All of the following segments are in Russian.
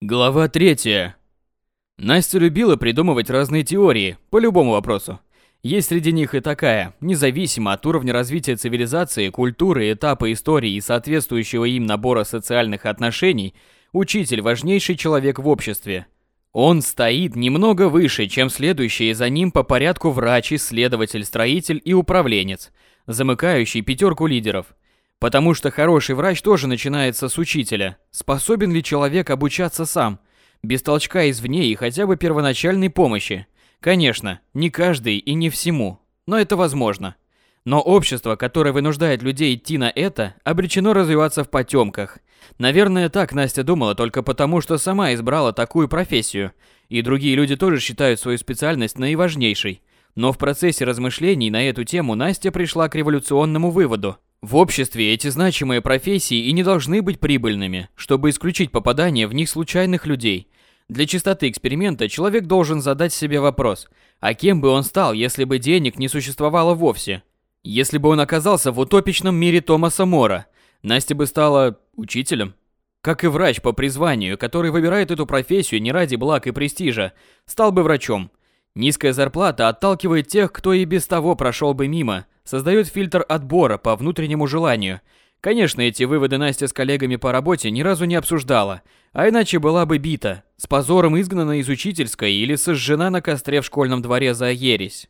Глава третья. Настя любила придумывать разные теории по любому вопросу. Есть среди них и такая, независимо от уровня развития цивилизации, культуры, этапа истории и соответствующего им набора социальных отношений, учитель – важнейший человек в обществе. Он стоит немного выше, чем следующие за ним по порядку врач, исследователь, строитель и управленец, замыкающий пятерку лидеров – Потому что хороший врач тоже начинается с учителя. Способен ли человек обучаться сам, без толчка извне и хотя бы первоначальной помощи? Конечно, не каждый и не всему, но это возможно. Но общество, которое вынуждает людей идти на это, обречено развиваться в потемках. Наверное, так Настя думала только потому, что сама избрала такую профессию, и другие люди тоже считают свою специальность наиважнейшей. Но в процессе размышлений на эту тему Настя пришла к революционному выводу – в обществе эти значимые профессии и не должны быть прибыльными, чтобы исключить попадание в них случайных людей. Для чистоты эксперимента человек должен задать себе вопрос, а кем бы он стал, если бы денег не существовало вовсе? Если бы он оказался в утопичном мире Томаса Мора, Настя бы стала учителем. Как и врач по призванию, который выбирает эту профессию не ради благ и престижа, стал бы врачом. Низкая зарплата отталкивает тех, кто и без того прошел бы мимо, создает фильтр отбора по внутреннему желанию. Конечно, эти выводы Настя с коллегами по работе ни разу не обсуждала, а иначе была бы бита, с позором изгнана из учительской или сожжена на костре в школьном дворе за ересь.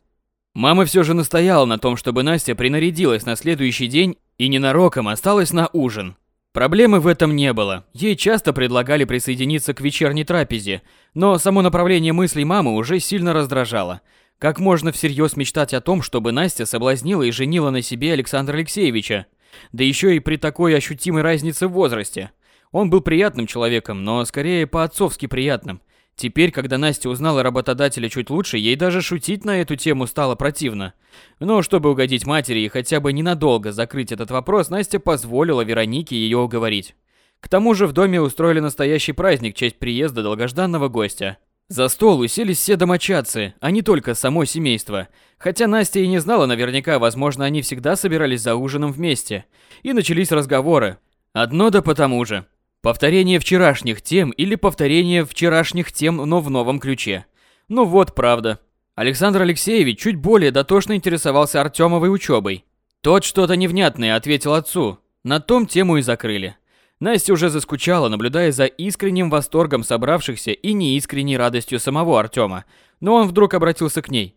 Мама все же настояла на том, чтобы Настя принарядилась на следующий день и ненароком осталась на ужин. Проблемы в этом не было. Ей часто предлагали присоединиться к вечерней трапезе, но само направление мыслей мамы уже сильно раздражало – как можно всерьез мечтать о том, чтобы Настя соблазнила и женила на себе Александра Алексеевича? Да еще и при такой ощутимой разнице в возрасте. Он был приятным человеком, но скорее по-отцовски приятным. Теперь, когда Настя узнала работодателя чуть лучше, ей даже шутить на эту тему стало противно. Но чтобы угодить матери и хотя бы ненадолго закрыть этот вопрос, Настя позволила Веронике ее уговорить. К тому же в доме устроили настоящий праздник в честь приезда долгожданного гостя. За стол уселись все домочадцы, а не только само семейство. Хотя Настя и не знала наверняка, возможно, они всегда собирались за ужином вместе. И начались разговоры. Одно да потому же. Повторение вчерашних тем или повторение вчерашних тем, но в новом ключе. Ну вот, правда. Александр Алексеевич чуть более дотошно интересовался Артемовой учебой. Тот что-то невнятное ответил отцу. На том тему и закрыли. Настя уже заскучала, наблюдая за искренним восторгом собравшихся и неискренней радостью самого Артема. Но он вдруг обратился к ней.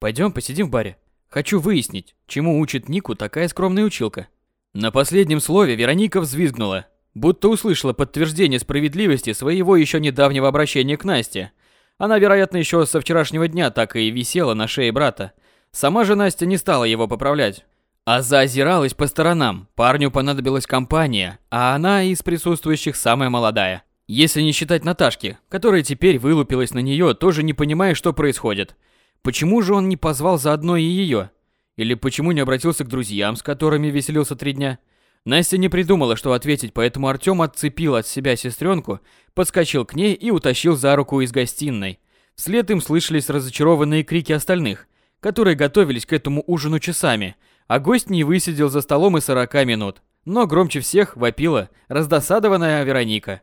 «Пойдем посидим в баре. Хочу выяснить, чему учит Нику такая скромная училка». На последнем слове Вероника взвизгнула, будто услышала подтверждение справедливости своего еще недавнего обращения к Насте. Она, вероятно, еще со вчерашнего дня так и висела на шее брата. Сама же Настя не стала его поправлять. А заозиралась по сторонам. Парню понадобилась компания, а она из присутствующих самая молодая. Если не считать Наташки, которая теперь вылупилась на нее, тоже не понимая, что происходит. Почему же он не позвал заодно и ее? Или почему не обратился к друзьям, с которыми веселился три дня? Настя не придумала, что ответить, поэтому Артем отцепил от себя сестренку, подскочил к ней и утащил за руку из гостиной. Вслед им слышались разочарованные крики остальных, которые готовились к этому ужину часами – а гость не высидел за столом и 40 минут. Но громче всех вопила раздосадованная Вероника.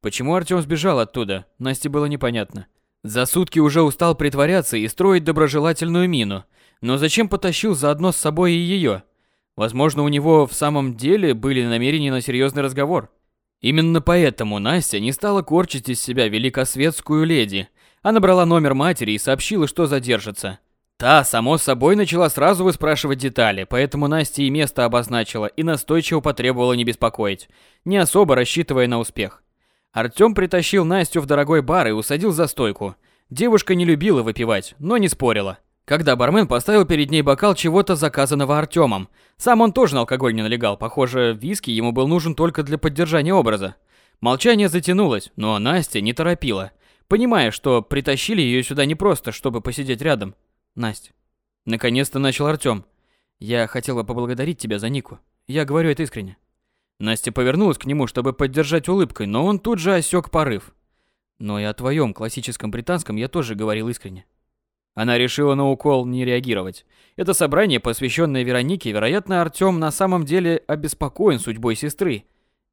Почему Артём сбежал оттуда, Насте было непонятно. За сутки уже устал притворяться и строить доброжелательную мину. Но зачем потащил заодно с собой и её? Возможно, у него в самом деле были намерения на серьезный разговор. Именно поэтому Настя не стала корчить из себя великосветскую леди, а набрала номер матери и сообщила, что задержится. Та, само собой, начала сразу выспрашивать детали, поэтому Настя и место обозначила и настойчиво потребовала не беспокоить, не особо рассчитывая на успех. Артём притащил Настю в дорогой бар и усадил за стойку. Девушка не любила выпивать, но не спорила. Когда бармен поставил перед ней бокал чего-то заказанного Артёмом, сам он тоже на алкоголь не налегал, похоже, виски ему был нужен только для поддержания образа. Молчание затянулось, но Настя не торопила, понимая, что притащили её сюда не просто, чтобы посидеть рядом, Настя. Наконец-то начал Артём. Я хотел бы поблагодарить тебя за Нику. Я говорю это искренне. Настя повернулась к нему, чтобы поддержать улыбкой, но он тут же осёк порыв. Но и о твоем классическом британском я тоже говорил искренне. Она решила на укол не реагировать. Это собрание, посвященное Веронике, вероятно, Артём на самом деле обеспокоен судьбой сестры.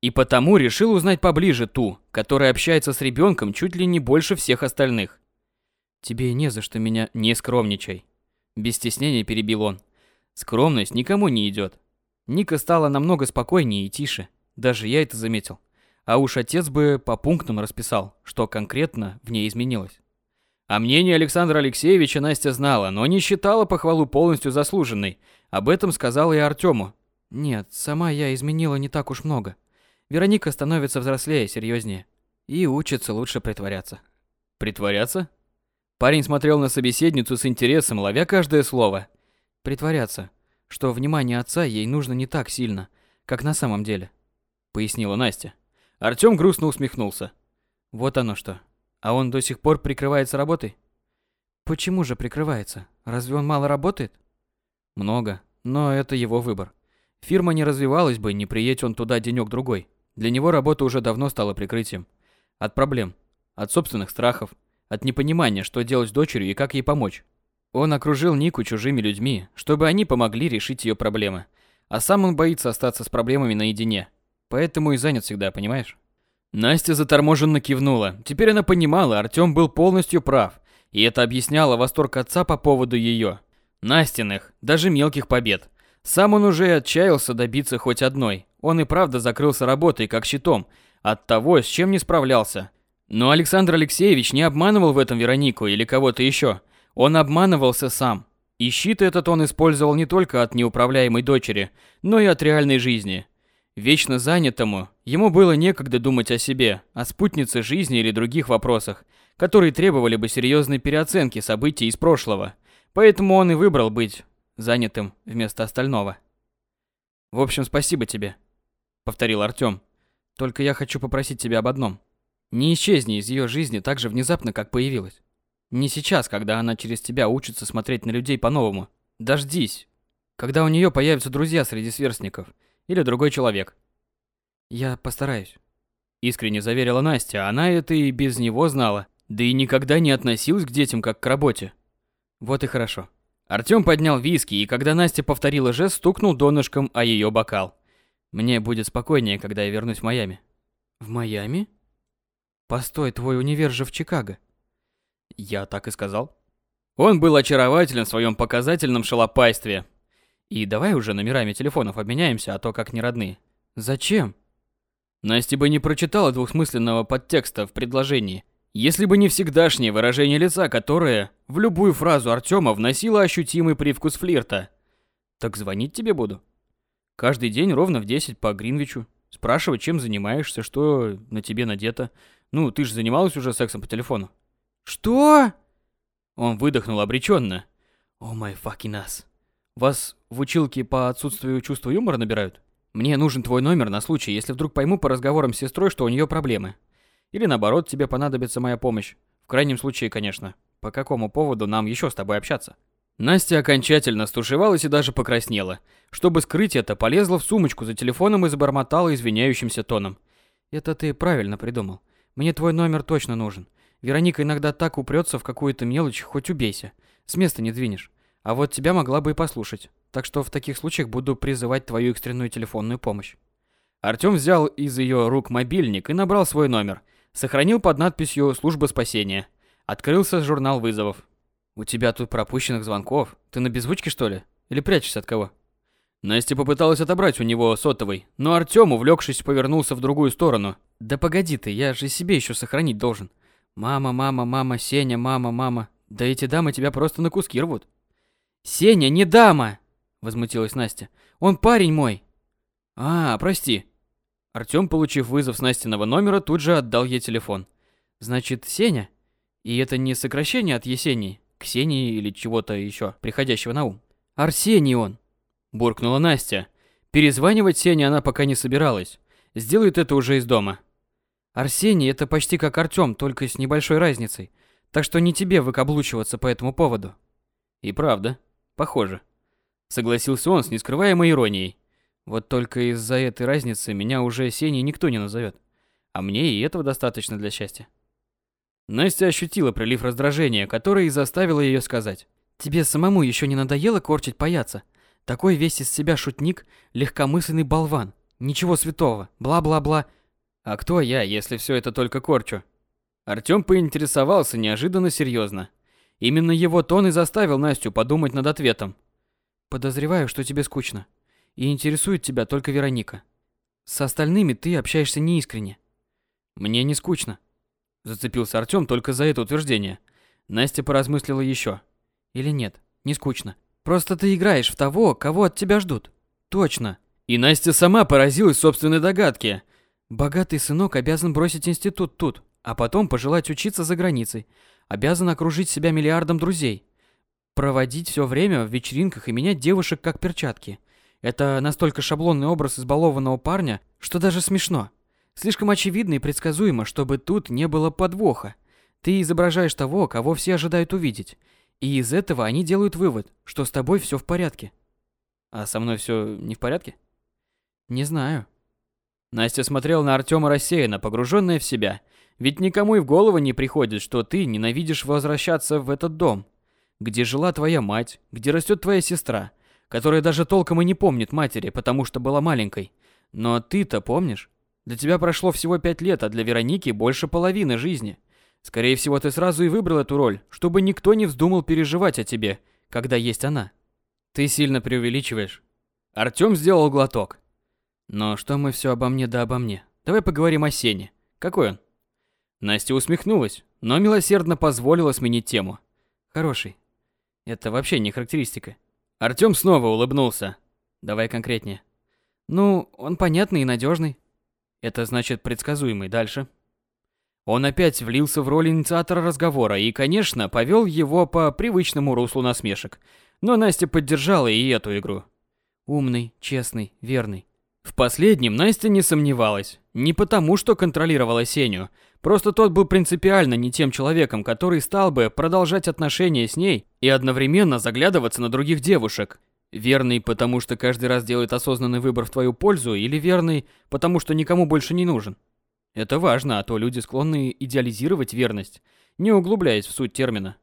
И потому решил узнать поближе ту, которая общается с ребенком чуть ли не больше всех остальных. Тебе не за что меня не скромничай. Без стеснения перебил он. Скромность никому не идет. Ника стала намного спокойнее и тише. Даже я это заметил. А уж отец бы по пунктам расписал, что конкретно в ней изменилось. А мнение Александра Алексеевича Настя знала, но не считала похвалу полностью заслуженной. Об этом сказала и Артему. Нет, сама я изменила не так уж много. Вероника становится взрослее, серьезнее. И учится лучше притворяться. Притворяться? Парень смотрел на собеседницу с интересом, ловя каждое слово. Притворяться, что внимание отца ей нужно не так сильно, как на самом деле, пояснила Настя. Артём грустно усмехнулся. Вот оно что. А он до сих пор прикрывается работой? Почему же прикрывается? Разве он мало работает? Много, но это его выбор. Фирма не развивалась бы, не приедь он туда денёк другой. Для него работа уже давно стала прикрытием. От проблем, от собственных страхов, от непонимания, что делать с дочерью и как ей помочь. Он окружил Нику чужими людьми, чтобы они помогли решить ее проблемы. А сам он боится остаться с проблемами наедине. Поэтому и занят всегда, понимаешь? Настя заторможенно кивнула. Теперь она понимала, Артём был полностью прав. И это объясняло восторг отца по поводу ее. Настиных, даже мелких побед. Сам он уже отчаялся добиться хоть одной. Он и правда закрылся работой, как щитом, от того, с чем не справлялся. Но Александр Алексеевич не обманывал в этом Веронику или кого-то еще. Он обманывался сам. И щит этот он использовал не только от неуправляемой дочери, но и от реальной жизни. Вечно занятому, ему было некогда думать о себе, о спутнице жизни или других вопросах, которые требовали бы серьезной переоценки событий из прошлого. Поэтому он и выбрал быть занятым вместо остального. «В общем, спасибо тебе», — повторил Артём. «Только я хочу попросить тебя об одном. Не исчезни из ее жизни так же внезапно, как появилась. Не сейчас, когда она через тебя учится смотреть на людей по-новому. Дождись, когда у нее появятся друзья среди сверстников или другой человек. Я постараюсь. Искренне заверила Настя, она это и без него знала, да и никогда не относилась к детям как к работе. Вот и хорошо. Артём поднял виски, и когда Настя повторила жест, стукнул донышком о ее бокал. Мне будет спокойнее, когда я вернусь в Майами. В Майами? Постой, твой универ же в Чикаго. Я так и сказал. Он был очарователен в своем показательном шалопайстве. И давай уже номерами телефонов обменяемся, а то как не родные. Зачем? Настя бы не прочитала двухсмысленного подтекста в предложении, если бы не всегдашнее выражение лица, которое в любую фразу Артема вносило ощутимый привкус флирта. Так звонить тебе буду. Каждый день ровно в 10 по Гринвичу. Спрашивать, чем занимаешься, что на тебе надето. Ну, ты же занималась уже сексом по телефону. Что? Он выдохнул обреченно. О май fucking ass. Вас в училке по отсутствию чувства юмора набирают? Мне нужен твой номер на случай, если вдруг пойму по разговорам с сестрой, что у нее проблемы. Или наоборот, тебе понадобится моя помощь. В крайнем случае, конечно. По какому поводу нам еще с тобой общаться? Настя окончательно стушевалась и даже покраснела. Чтобы скрыть это, полезла в сумочку за телефоном и забормотала извиняющимся тоном. Это ты правильно придумал. Мне твой номер точно нужен. Вероника иногда так упрется в какую-то мелочь, хоть убейся. С места не двинешь. А вот тебя могла бы и послушать. Так что в таких случаях буду призывать твою экстренную телефонную помощь. Артём взял из ее рук мобильник и набрал свой номер. Сохранил под надписью «Служба спасения». Открылся журнал вызовов. «У тебя тут пропущенных звонков. Ты на беззвучке, что ли? Или прячешься от кого?» Настя попыталась отобрать у него сотовый, но Артём, увлекшись, повернулся в другую сторону. «Да погоди ты, я же себе еще сохранить должен. Мама, мама, мама, Сеня, мама, мама. Да эти дамы тебя просто на куски рвут». «Сеня, не дама!» – возмутилась Настя. «Он парень мой!» «А, прости». Артём, получив вызов с Настиного номера, тут же отдал ей телефон. «Значит, Сеня? И это не сокращение от Есении, Ксении или чего-то еще, приходящего на ум? Арсений он!» Буркнула Настя. Перезванивать Сене она пока не собиралась. Сделает это уже из дома. Арсений это почти как Артём, только с небольшой разницей. Так что не тебе выкаблучиваться по этому поводу. И правда, похоже. Согласился он с нескрываемой иронией. Вот только из-за этой разницы меня уже Сеней никто не назовет. А мне и этого достаточно для счастья. Настя ощутила прилив раздражения, который и заставил ее сказать. «Тебе самому еще не надоело корчить паяца? Такой весь из себя шутник, легкомысленный болван. Ничего святого. Бла-бла-бла. А кто я, если все это только корчу? Артём поинтересовался неожиданно серьезно. Именно его тон и заставил Настю подумать над ответом. Подозреваю, что тебе скучно. И интересует тебя только Вероника. С остальными ты общаешься неискренне. Мне не скучно. Зацепился Артём только за это утверждение. Настя поразмыслила еще. Или нет, не скучно. Просто ты играешь в того, кого от тебя ждут. Точно. И Настя сама поразилась собственной догадке. Богатый сынок обязан бросить институт тут, а потом пожелать учиться за границей. Обязан окружить себя миллиардом друзей. Проводить все время в вечеринках и менять девушек как перчатки. Это настолько шаблонный образ избалованного парня, что даже смешно. Слишком очевидно и предсказуемо, чтобы тут не было подвоха. Ты изображаешь того, кого все ожидают увидеть. И из этого они делают вывод, что с тобой все в порядке. А со мной все не в порядке? Не знаю. Настя смотрела на Артема рассеянно, погруженная в себя. Ведь никому и в голову не приходит, что ты ненавидишь возвращаться в этот дом, где жила твоя мать, где растет твоя сестра, которая даже толком и не помнит матери, потому что была маленькой. Но ты-то помнишь? Для тебя прошло всего пять лет, а для Вероники больше половины жизни. Скорее всего, ты сразу и выбрал эту роль, чтобы никто не вздумал переживать о тебе, когда есть она. Ты сильно преувеличиваешь. Артём сделал глоток. Но что мы все обо мне да обо мне? Давай поговорим о Сене. Какой он? Настя усмехнулась, но милосердно позволила сменить тему. Хороший. Это вообще не характеристика. Артём снова улыбнулся. Давай конкретнее. Ну, он понятный и надежный. Это значит предсказуемый. Дальше. Он опять влился в роль инициатора разговора и, конечно, повел его по привычному руслу насмешек. Но Настя поддержала и эту игру. Умный, честный, верный. В последнем Настя не сомневалась. Не потому, что контролировала Сеню. Просто тот был принципиально не тем человеком, который стал бы продолжать отношения с ней и одновременно заглядываться на других девушек. Верный, потому что каждый раз делает осознанный выбор в твою пользу, или верный, потому что никому больше не нужен. Это важно, а то люди склонны идеализировать верность, не углубляясь в суть термина.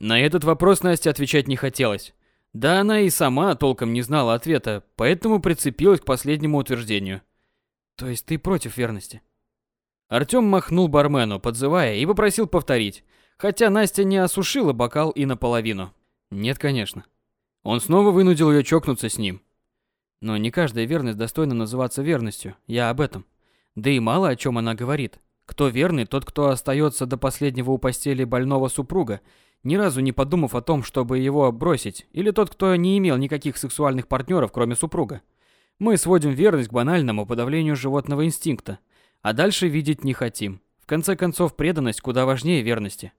На этот вопрос Настя отвечать не хотелось. Да она и сама толком не знала ответа, поэтому прицепилась к последнему утверждению. То есть ты против верности? Артём махнул бармену, подзывая, и попросил повторить, хотя Настя не осушила бокал и наполовину. Нет, конечно. Он снова вынудил её чокнуться с ним. Но не каждая верность достойна называться верностью, я об этом. Да и мало о чём она говорит. Кто верный, тот, кто остается до последнего у постели больного супруга ни разу не подумав о том, чтобы его бросить, или тот, кто не имел никаких сексуальных партнеров, кроме супруга. Мы сводим верность к банальному подавлению животного инстинкта, а дальше видеть не хотим. В конце концов, преданность куда важнее верности.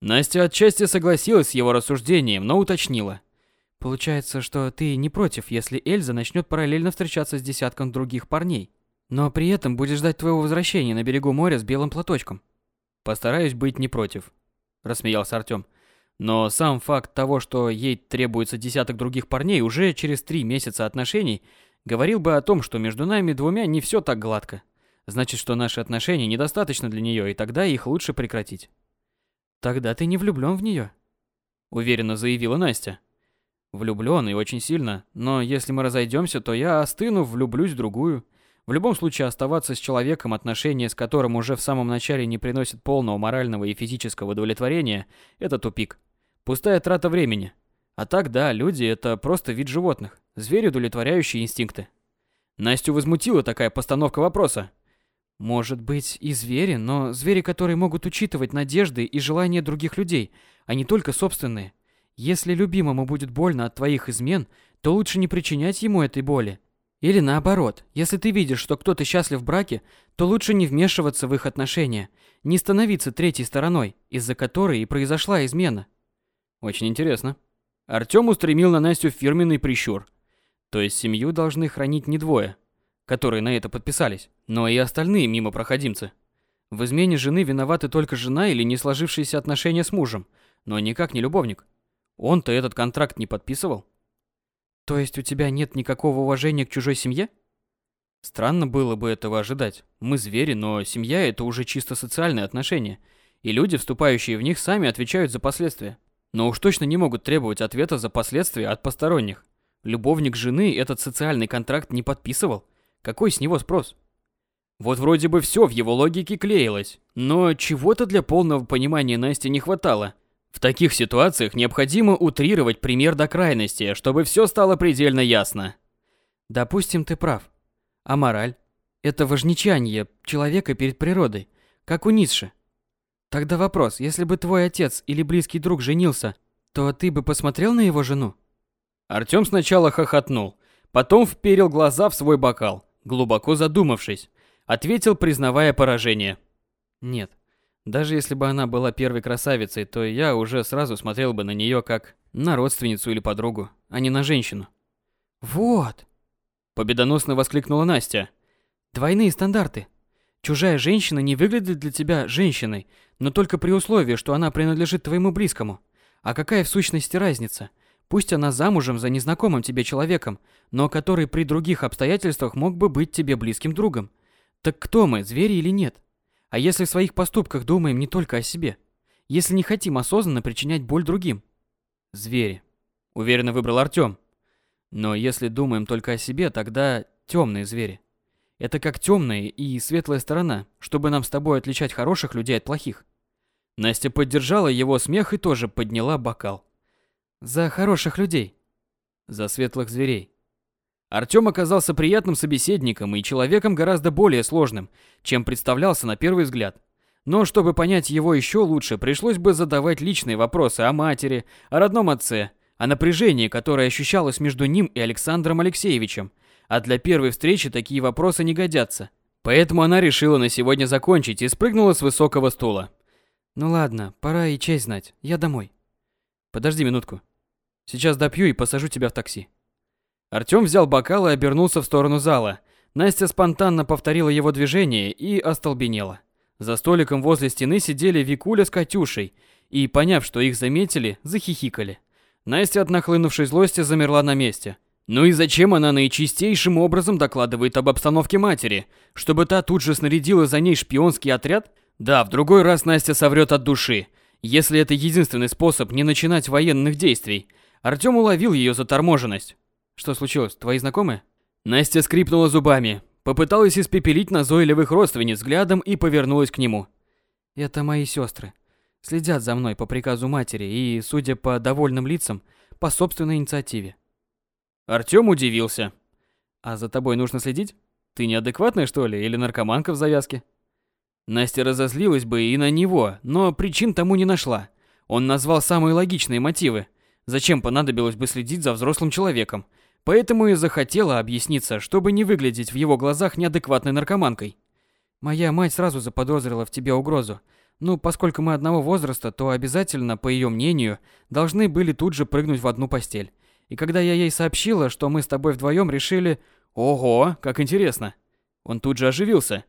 Настя отчасти согласилась с его рассуждением, но уточнила. Получается, что ты не против, если Эльза начнет параллельно встречаться с десятком других парней, но при этом будешь ждать твоего возвращения на берегу моря с белым платочком. Постараюсь быть не против рассмеялся Артём. Но сам факт того, что ей требуется десяток других парней уже через три месяца отношений, говорил бы о том, что между нами двумя не все так гладко. Значит, что наши отношения недостаточно для нее, и тогда их лучше прекратить. Тогда ты не влюблен в нее, уверенно заявила Настя. Влюблен и очень сильно, но если мы разойдемся, то я остыну, влюблюсь в другую. В любом случае оставаться с человеком, отношения с которым уже в самом начале не приносят полного морального и физического удовлетворения, это тупик. Пустая трата времени. А так да, люди это просто вид животных, звери, удовлетворяющие инстинкты. Настю возмутила такая постановка вопроса. Может быть и звери, но звери, которые могут учитывать надежды и желания других людей, а не только собственные. Если любимому будет больно от твоих измен, то лучше не причинять ему этой боли, или наоборот, если ты видишь, что кто-то счастлив в браке, то лучше не вмешиваться в их отношения, не становиться третьей стороной, из-за которой и произошла измена. Очень интересно. Артём устремил на Настю фирменный прищур. То есть семью должны хранить не двое, которые на это подписались, но и остальные мимо проходимцы. В измене жены виноваты только жена или не сложившиеся отношения с мужем, но никак не любовник. Он-то этот контракт не подписывал. То есть у тебя нет никакого уважения к чужой семье? Странно было бы этого ожидать. Мы звери, но семья это уже чисто социальные отношения, и люди, вступающие в них, сами отвечают за последствия. Но уж точно не могут требовать ответа за последствия от посторонних. Любовник жены этот социальный контракт не подписывал. Какой с него спрос? Вот вроде бы все в его логике клеилось, но чего-то для полного понимания Насти не хватало. В таких ситуациях необходимо утрировать пример до крайности, чтобы все стало предельно ясно. Допустим, ты прав. А мораль? Это важничание человека перед природой, как у Ницше. Тогда вопрос, если бы твой отец или близкий друг женился, то ты бы посмотрел на его жену? Артём сначала хохотнул, потом вперил глаза в свой бокал, глубоко задумавшись, ответил, признавая поражение. Нет. Даже если бы она была первой красавицей, то я уже сразу смотрел бы на нее как на родственницу или подругу, а не на женщину. Вот, победоносно воскликнула Настя. Двойные стандарты. Чужая женщина не выглядит для тебя женщиной, но только при условии, что она принадлежит твоему близкому. А какая в сущности разница? Пусть она замужем за незнакомым тебе человеком, но который при других обстоятельствах мог бы быть тебе близким другом. Так кто мы, звери или нет? А если в своих поступках думаем не только о себе? Если не хотим осознанно причинять боль другим? Звери. Уверенно выбрал Артём. Но если думаем только о себе, тогда темные звери. Это как темная и светлая сторона, чтобы нам с тобой отличать хороших людей от плохих. Настя поддержала его смех и тоже подняла бокал. За хороших людей. За светлых зверей. Артём оказался приятным собеседником и человеком гораздо более сложным, чем представлялся на первый взгляд. Но чтобы понять его еще лучше, пришлось бы задавать личные вопросы о матери, о родном отце, о напряжении, которое ощущалось между ним и Александром Алексеевичем. А для первой встречи такие вопросы не годятся. Поэтому она решила на сегодня закончить и спрыгнула с высокого стула. Ну ладно, пора и честь знать. Я домой. Подожди минутку. Сейчас допью и посажу тебя в такси. Артём взял бокал и обернулся в сторону зала. Настя спонтанно повторила его движение и остолбенела. За столиком возле стены сидели Викуля с Катюшей и, поняв, что их заметили, захихикали. Настя от нахлынувшей злости замерла на месте. Ну и зачем она наичистейшим образом докладывает об обстановке матери? Чтобы та тут же снарядила за ней шпионский отряд? Да, в другой раз Настя соврет от души. Если это единственный способ не начинать военных действий – Артём уловил её заторможенность. Что случилось, твои знакомые? Настя скрипнула зубами, попыталась испепелить назойливых родственниц взглядом и повернулась к нему. Это мои сестры. Следят за мной по приказу матери и, судя по довольным лицам, по собственной инициативе. Артём удивился. А за тобой нужно следить? Ты неадекватная, что ли, или наркоманка в завязке? Настя разозлилась бы и на него, но причин тому не нашла. Он назвал самые логичные мотивы – Зачем понадобилось бы следить за взрослым человеком? Поэтому и захотела объясниться, чтобы не выглядеть в его глазах неадекватной наркоманкой. Моя мать сразу заподозрила в тебе угрозу. Ну, поскольку мы одного возраста, то обязательно, по ее мнению, должны были тут же прыгнуть в одну постель. И когда я ей сообщила, что мы с тобой вдвоем решили... Ого, как интересно. Он тут же оживился.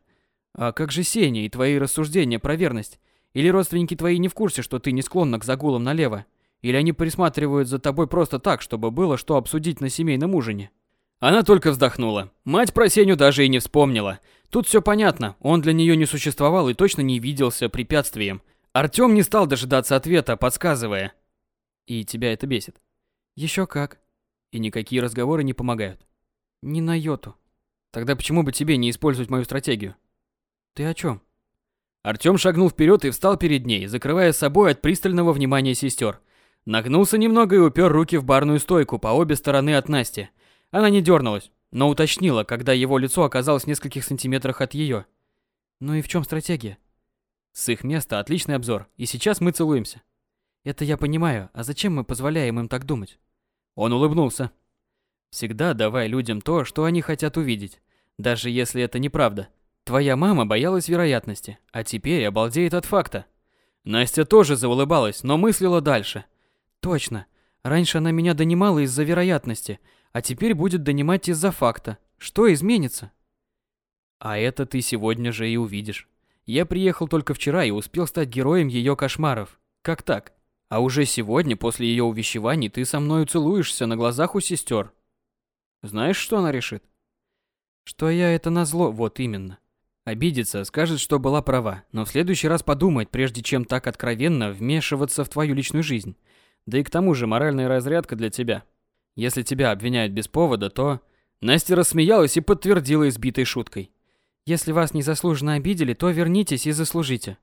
А как же Сеня и твои рассуждения про верность? Или родственники твои не в курсе, что ты не склонна к загулам налево? Или они присматривают за тобой просто так, чтобы было что обсудить на семейном ужине? Она только вздохнула. Мать про Сеню даже и не вспомнила. Тут все понятно, он для нее не существовал и точно не виделся препятствием. Артём не стал дожидаться ответа, подсказывая. И тебя это бесит? Еще как. И никакие разговоры не помогают? Ни на йоту. Тогда почему бы тебе не использовать мою стратегию? Ты о чем? Артём шагнул вперед и встал перед ней, закрывая собой от пристального внимания сестер. Нагнулся немного и упер руки в барную стойку по обе стороны от Насти. Она не дернулась, но уточнила, когда его лицо оказалось в нескольких сантиметрах от ее. «Ну и в чем стратегия?» «С их места отличный обзор, и сейчас мы целуемся». «Это я понимаю, а зачем мы позволяем им так думать?» Он улыбнулся. «Всегда давай людям то, что они хотят увидеть, даже если это неправда. Твоя мама боялась вероятности, а теперь обалдеет от факта». Настя тоже заулыбалась, но мыслила дальше. Точно. Раньше она меня донимала из-за вероятности, а теперь будет донимать из-за факта. Что изменится? А это ты сегодня же и увидишь. Я приехал только вчера и успел стать героем ее кошмаров. Как так? А уже сегодня, после ее увещеваний, ты со мной целуешься на глазах у сестер. Знаешь, что она решит? Что я это назло, вот именно. Обидится, скажет, что была права, но в следующий раз подумает, прежде чем так откровенно вмешиваться в твою личную жизнь. Да и к тому же моральная разрядка для тебя. Если тебя обвиняют без повода, то... Настя рассмеялась и подтвердила избитой шуткой. Если вас незаслуженно обидели, то вернитесь и заслужите.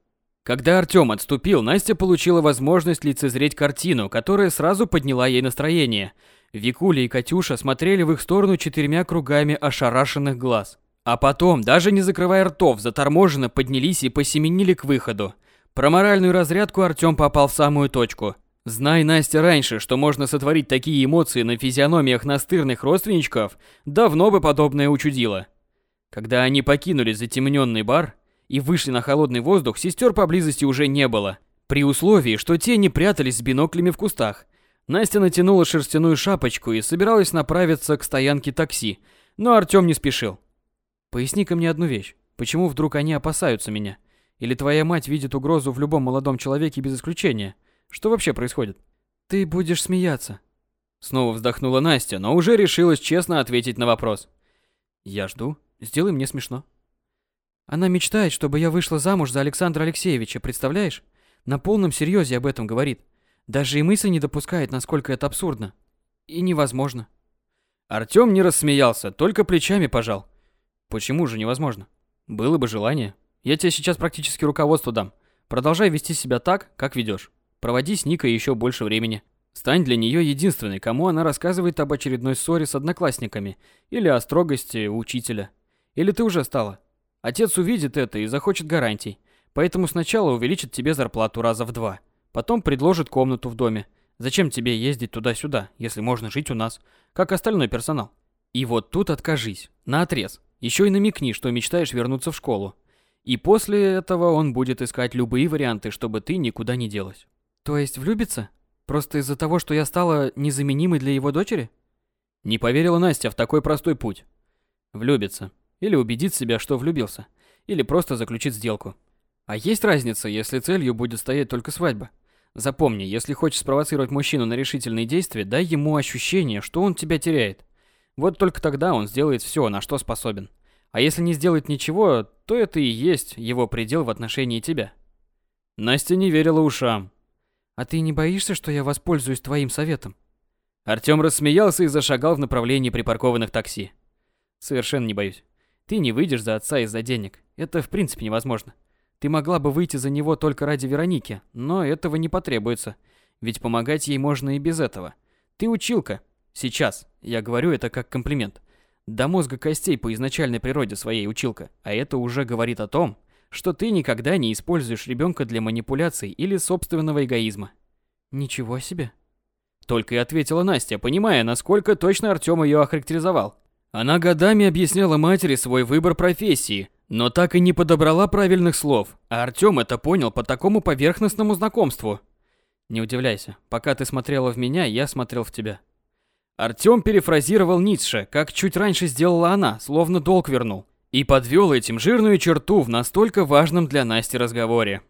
Когда Артём отступил, Настя получила возможность лицезреть картину, которая сразу подняла ей настроение. Викуля и Катюша смотрели в их сторону четырьмя кругами ошарашенных глаз. А потом, даже не закрывая ртов, заторможенно поднялись и посеменили к выходу. Про моральную разрядку Артём попал в самую точку. Знай, Настя, раньше, что можно сотворить такие эмоции на физиономиях настырных родственничков, давно бы подобное учудило. Когда они покинули затемненный бар и вышли на холодный воздух, сестер поблизости уже не было. При условии, что те не прятались с биноклями в кустах. Настя натянула шерстяную шапочку и собиралась направиться к стоянке такси, но Артём не спешил. «Поясни-ка мне одну вещь. Почему вдруг они опасаются меня? Или твоя мать видит угрозу в любом молодом человеке без исключения? Что вообще происходит?» «Ты будешь смеяться». Снова вздохнула Настя, но уже решилась честно ответить на вопрос. «Я жду. Сделай мне смешно». Она мечтает, чтобы я вышла замуж за Александра Алексеевича, представляешь? На полном серьезе об этом говорит. Даже и мысли не допускает, насколько это абсурдно. И невозможно. Артём не рассмеялся, только плечами пожал. Почему же невозможно? Было бы желание. Я тебе сейчас практически руководство дам. Продолжай вести себя так, как ведешь. Проводи с Никой еще больше времени. Стань для нее единственной, кому она рассказывает об очередной ссоре с одноклассниками или о строгости учителя. Или ты уже стала? Отец увидит это и захочет гарантий. Поэтому сначала увеличит тебе зарплату раза в два. Потом предложит комнату в доме. Зачем тебе ездить туда-сюда, если можно жить у нас, как остальной персонал? И вот тут откажись, на отрез. Еще и намекни, что мечтаешь вернуться в школу. И после этого он будет искать любые варианты, чтобы ты никуда не делась. То есть влюбиться? Просто из-за того, что я стала незаменимой для его дочери? Не поверила Настя в такой простой путь. Влюбиться. Или убедит себя, что влюбился. Или просто заключит сделку. А есть разница, если целью будет стоять только свадьба. Запомни, если хочешь спровоцировать мужчину на решительные действия, дай ему ощущение, что он тебя теряет. Вот только тогда он сделает все, на что способен. А если не сделает ничего, то это и есть его предел в отношении тебя. Настя не верила ушам. А ты не боишься, что я воспользуюсь твоим советом? Артём рассмеялся и зашагал в направлении припаркованных такси. Совершенно не боюсь. Ты не выйдешь за отца из-за денег. Это в принципе невозможно. Ты могла бы выйти за него только ради Вероники, но этого не потребуется. Ведь помогать ей можно и без этого. Ты училка. Сейчас. Я говорю это как комплимент. До мозга костей по изначальной природе своей училка. А это уже говорит о том, что ты никогда не используешь ребенка для манипуляций или собственного эгоизма. Ничего себе. Только и ответила Настя, понимая, насколько точно Артём её охарактеризовал. Она годами объясняла матери свой выбор профессии, но так и не подобрала правильных слов, а Артём это понял по такому поверхностному знакомству. Не удивляйся, пока ты смотрела в меня, я смотрел в тебя. Артём перефразировал Ницше, как чуть раньше сделала она, словно долг вернул, и подвёл этим жирную черту в настолько важном для Насти разговоре.